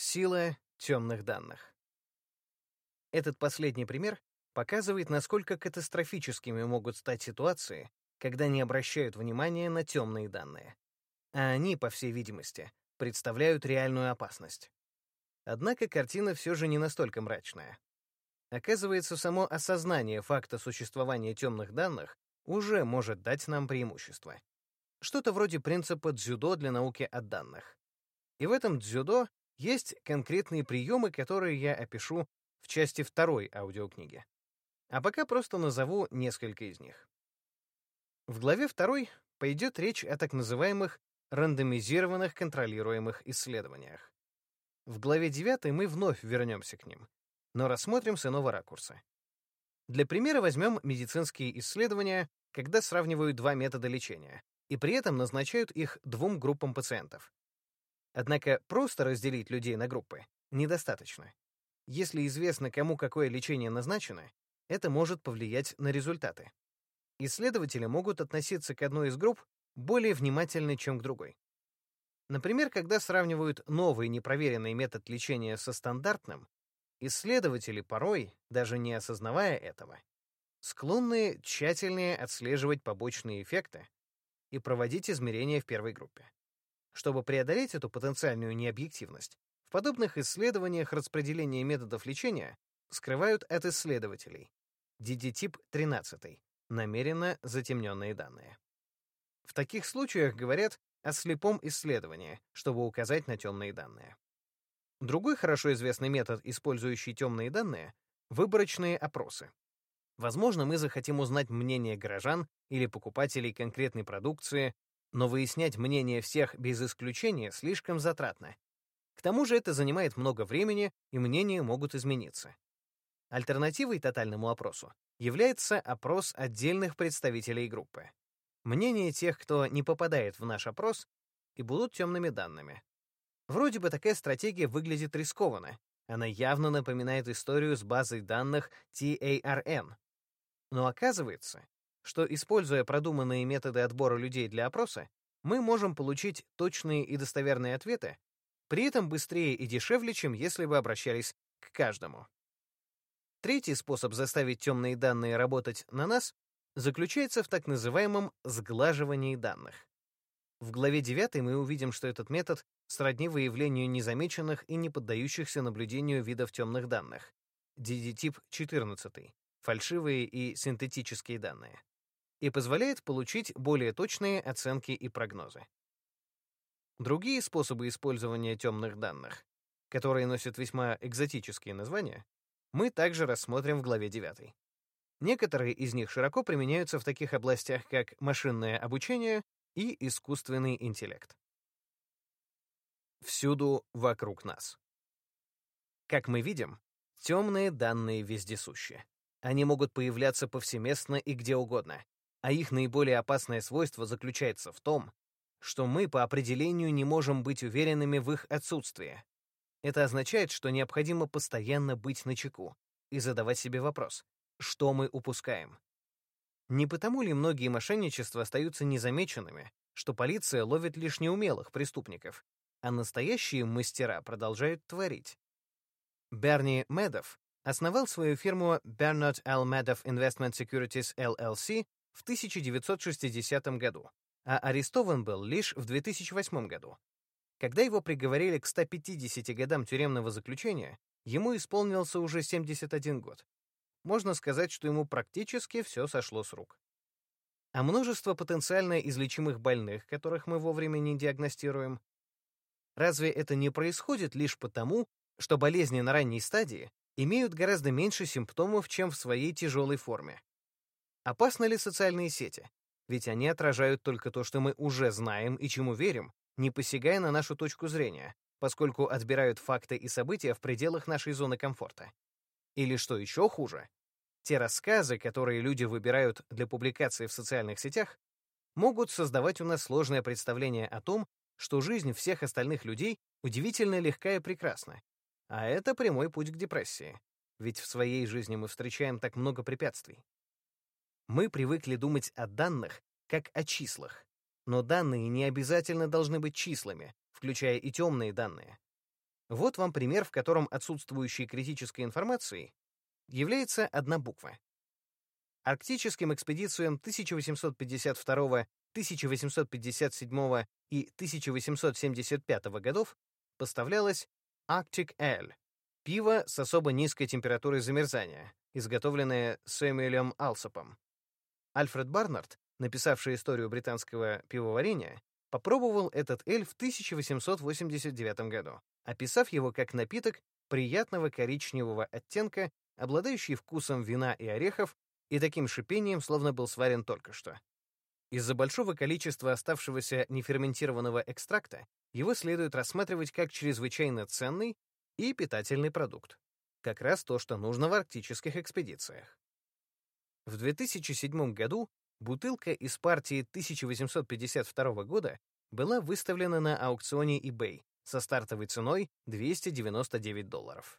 Сила темных данных. Этот последний пример показывает, насколько катастрофическими могут стать ситуации, когда не обращают внимания на темные данные. А они, по всей видимости, представляют реальную опасность. Однако картина все же не настолько мрачная. Оказывается, само осознание факта существования темных данных уже может дать нам преимущество. Что-то вроде принципа дзюдо для науки о данных. И в этом дзюдо есть конкретные приемы, которые я опишу в части второй аудиокниги. А пока просто назову несколько из них. В главе второй пойдет речь о так называемых рандомизированных контролируемых исследованиях. В главе 9 мы вновь вернемся к ним, но рассмотрим с иного ракурса. Для примера возьмем медицинские исследования, когда сравнивают два метода лечения, и при этом назначают их двум группам пациентов. Однако просто разделить людей на группы недостаточно. Если известно, кому какое лечение назначено, это может повлиять на результаты. Исследователи могут относиться к одной из групп более внимательно, чем к другой. Например, когда сравнивают новый непроверенный метод лечения со стандартным, исследователи порой, даже не осознавая этого, склонны тщательнее отслеживать побочные эффекты и проводить измерения в первой группе. Чтобы преодолеть эту потенциальную необъективность, в подобных исследованиях распределение методов лечения скрывают от исследователей. DD-тип 13. Намеренно затемненные данные. В таких случаях говорят о слепом исследовании, чтобы указать на темные данные. Другой хорошо известный метод, использующий темные данные — выборочные опросы. Возможно, мы захотим узнать мнение горожан или покупателей конкретной продукции но выяснять мнение всех без исключения слишком затратно. К тому же это занимает много времени, и мнения могут измениться. Альтернативой тотальному опросу является опрос отдельных представителей группы. Мнения тех, кто не попадает в наш опрос, и будут темными данными. Вроде бы такая стратегия выглядит рискованно. Она явно напоминает историю с базой данных TARN. Но оказывается, что, используя продуманные методы отбора людей для опроса, мы можем получить точные и достоверные ответы, при этом быстрее и дешевле, чем если бы обращались к каждому. Третий способ заставить темные данные работать на нас заключается в так называемом сглаживании данных. В главе 9 мы увидим, что этот метод сродни выявлению незамеченных и не поддающихся наблюдению видов темных данных. DD-тип 14. Фальшивые и синтетические данные и позволяет получить более точные оценки и прогнозы. Другие способы использования темных данных, которые носят весьма экзотические названия, мы также рассмотрим в главе 9. Некоторые из них широко применяются в таких областях, как машинное обучение и искусственный интеллект. Всюду вокруг нас. Как мы видим, темные данные вездесущи. Они могут появляться повсеместно и где угодно, а их наиболее опасное свойство заключается в том, что мы по определению не можем быть уверенными в их отсутствии. Это означает, что необходимо постоянно быть начеку и задавать себе вопрос, что мы упускаем. Не потому ли многие мошенничества остаются незамеченными, что полиция ловит лишь неумелых преступников, а настоящие мастера продолжают творить? Берни Медов основал свою фирму Bernard L. Madoff Investment Securities LLC в 1960 году, а арестован был лишь в 2008 году. Когда его приговорили к 150 годам тюремного заключения, ему исполнился уже 71 год. Можно сказать, что ему практически все сошло с рук. А множество потенциально излечимых больных, которых мы вовремя не диагностируем, разве это не происходит лишь потому, что болезни на ранней стадии имеют гораздо меньше симптомов, чем в своей тяжелой форме? Опасны ли социальные сети? Ведь они отражают только то, что мы уже знаем и чему верим, не посягая на нашу точку зрения, поскольку отбирают факты и события в пределах нашей зоны комфорта. Или что еще хуже, те рассказы, которые люди выбирают для публикации в социальных сетях, могут создавать у нас сложное представление о том, что жизнь всех остальных людей удивительно легка и прекрасна. А это прямой путь к депрессии. Ведь в своей жизни мы встречаем так много препятствий. Мы привыкли думать о данных как о числах, но данные не обязательно должны быть числами, включая и темные данные. Вот вам пример, в котором отсутствующей критической информацией является одна буква. Арктическим экспедициям 1852, 1857 и 1875 годов поставлялась Arctic Ale — пиво с особо низкой температурой замерзания, изготовленное Сэмюэлем Алсопом. Альфред Барнард, написавший историю британского пивоварения, попробовал этот эль в 1889 году, описав его как напиток приятного коричневого оттенка, обладающий вкусом вина и орехов и таким шипением, словно был сварен только что. Из-за большого количества оставшегося неферментированного экстракта его следует рассматривать как чрезвычайно ценный и питательный продукт. Как раз то, что нужно в арктических экспедициях. В 2007 году бутылка из партии 1852 года была выставлена на аукционе eBay со стартовой ценой 299 долларов.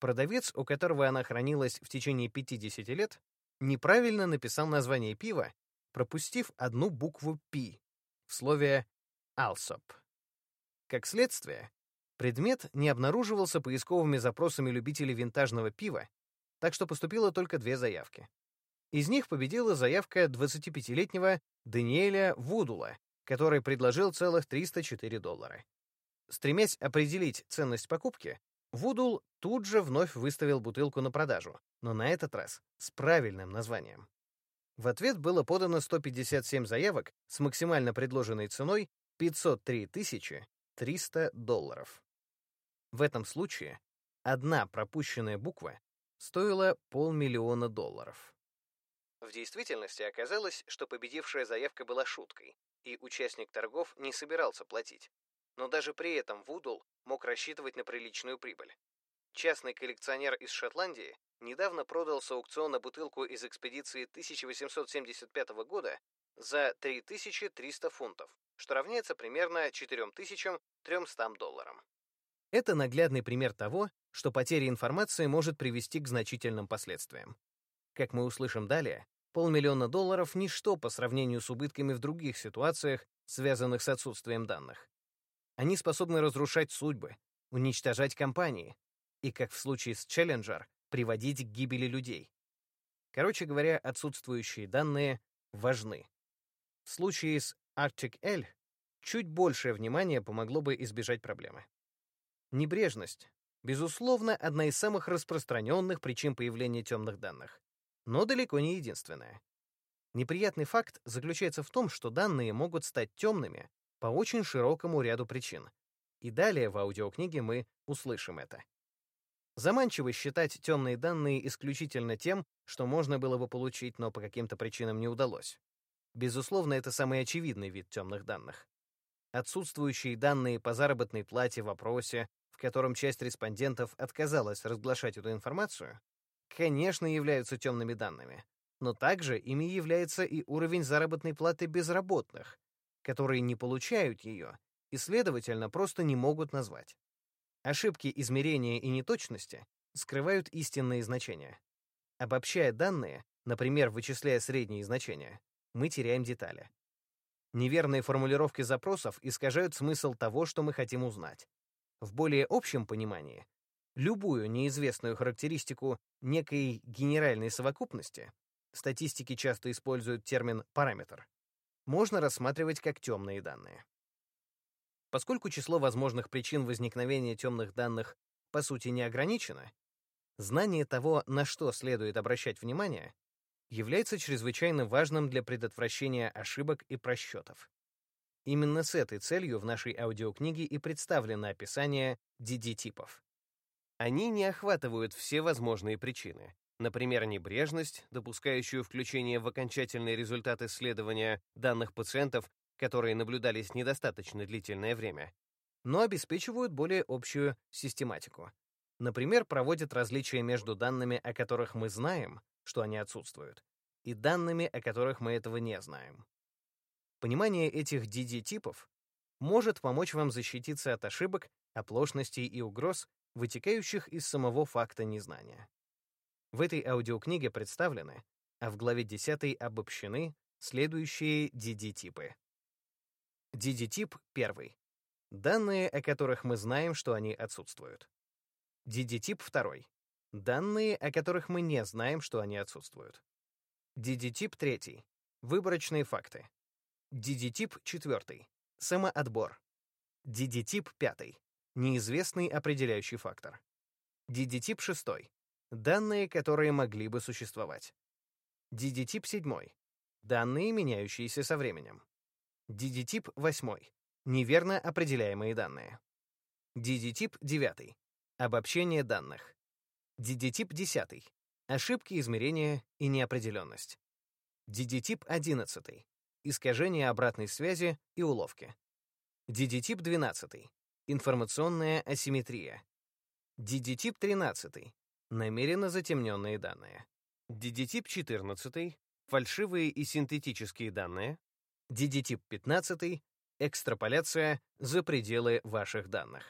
Продавец, у которого она хранилась в течение 50 лет, неправильно написал название пива, пропустив одну букву «П» в слове «Alsop». Как следствие, предмет не обнаруживался поисковыми запросами любителей винтажного пива, так что поступило только две заявки. Из них победила заявка 25-летнего Даниэля Вудула, который предложил целых 304 доллара. Стремясь определить ценность покупки, Вудул тут же вновь выставил бутылку на продажу, но на этот раз с правильным названием. В ответ было подано 157 заявок с максимально предложенной ценой 503 300 долларов. В этом случае одна пропущенная буква стоила полмиллиона долларов. В действительности оказалось, что победившая заявка была шуткой, и участник торгов не собирался платить. Но даже при этом Вудул мог рассчитывать на приличную прибыль. Частный коллекционер из Шотландии недавно продал с аукциона бутылку из экспедиции 1875 года за 3300 фунтов, что равняется примерно 4300 долларам. Это наглядный пример того, что потеря информации может привести к значительным последствиям. Как мы услышим далее, полмиллиона долларов — ничто по сравнению с убытками в других ситуациях, связанных с отсутствием данных. Они способны разрушать судьбы, уничтожать компании и, как в случае с Challenger, приводить к гибели людей. Короче говоря, отсутствующие данные важны. В случае с Arctic L чуть большее внимание помогло бы избежать проблемы. Небрежность, безусловно, одна из самых распространенных причин появления темных данных, но далеко не единственная. Неприятный факт заключается в том, что данные могут стать темными по очень широкому ряду причин. И далее в аудиокниге мы услышим это. Заманчиво считать темные данные исключительно тем, что можно было бы получить, но по каким-то причинам не удалось. Безусловно, это самый очевидный вид темных данных. Отсутствующие данные по заработной плате в опросе, в котором часть респондентов отказалась разглашать эту информацию, конечно, являются темными данными, но также ими является и уровень заработной платы безработных, которые не получают ее и, следовательно, просто не могут назвать. Ошибки измерения и неточности скрывают истинные значения. Обобщая данные, например, вычисляя средние значения, мы теряем детали. Неверные формулировки запросов искажают смысл того, что мы хотим узнать. В более общем понимании, любую неизвестную характеристику некой генеральной совокупности, статистики часто используют термин «параметр», можно рассматривать как темные данные. Поскольку число возможных причин возникновения темных данных по сути не ограничено, знание того, на что следует обращать внимание, является чрезвычайно важным для предотвращения ошибок и просчетов. Именно с этой целью в нашей аудиокниге и представлено описание DD-типов. Они не охватывают все возможные причины, Например, небрежность, допускающую включение в окончательный результат исследования данных пациентов, которые наблюдались недостаточно длительное время, но обеспечивают более общую систематику. Например, проводят различия между данными, о которых мы знаем, что они отсутствуют, и данными, о которых мы этого не знаем. Понимание этих DD-типов может помочь вам защититься от ошибок, оплошностей и угроз, вытекающих из самого факта незнания. В этой аудиокниге представлены, а в главе 10 обобщены следующие DD-типы. DD-тип 1. Данные, о которых мы знаем, что они отсутствуют. DD-тип 2. Данные, о которых мы не знаем, что они отсутствуют. DD-тип 3. Выборочные факты. DD-тип 4. Самоотбор. DD-тип 5. Неизвестный определяющий фактор. DD-тип 6. Данные, которые могли бы существовать. DD-тип 7. Данные, меняющиеся со временем. DD-тип 8. Неверно определяемые данные. DD-тип 9. Обобщение данных. DD-тип 10. Ошибки измерения и неопределенность. DD-тип 11. Искажение обратной связи и уловки. DD-тип 12. Информационная асимметрия. DD-тип 13. Намеренно затемненные данные. DD-тип 14. Фальшивые и синтетические данные. DD-тип 15. Экстраполяция за пределы ваших данных.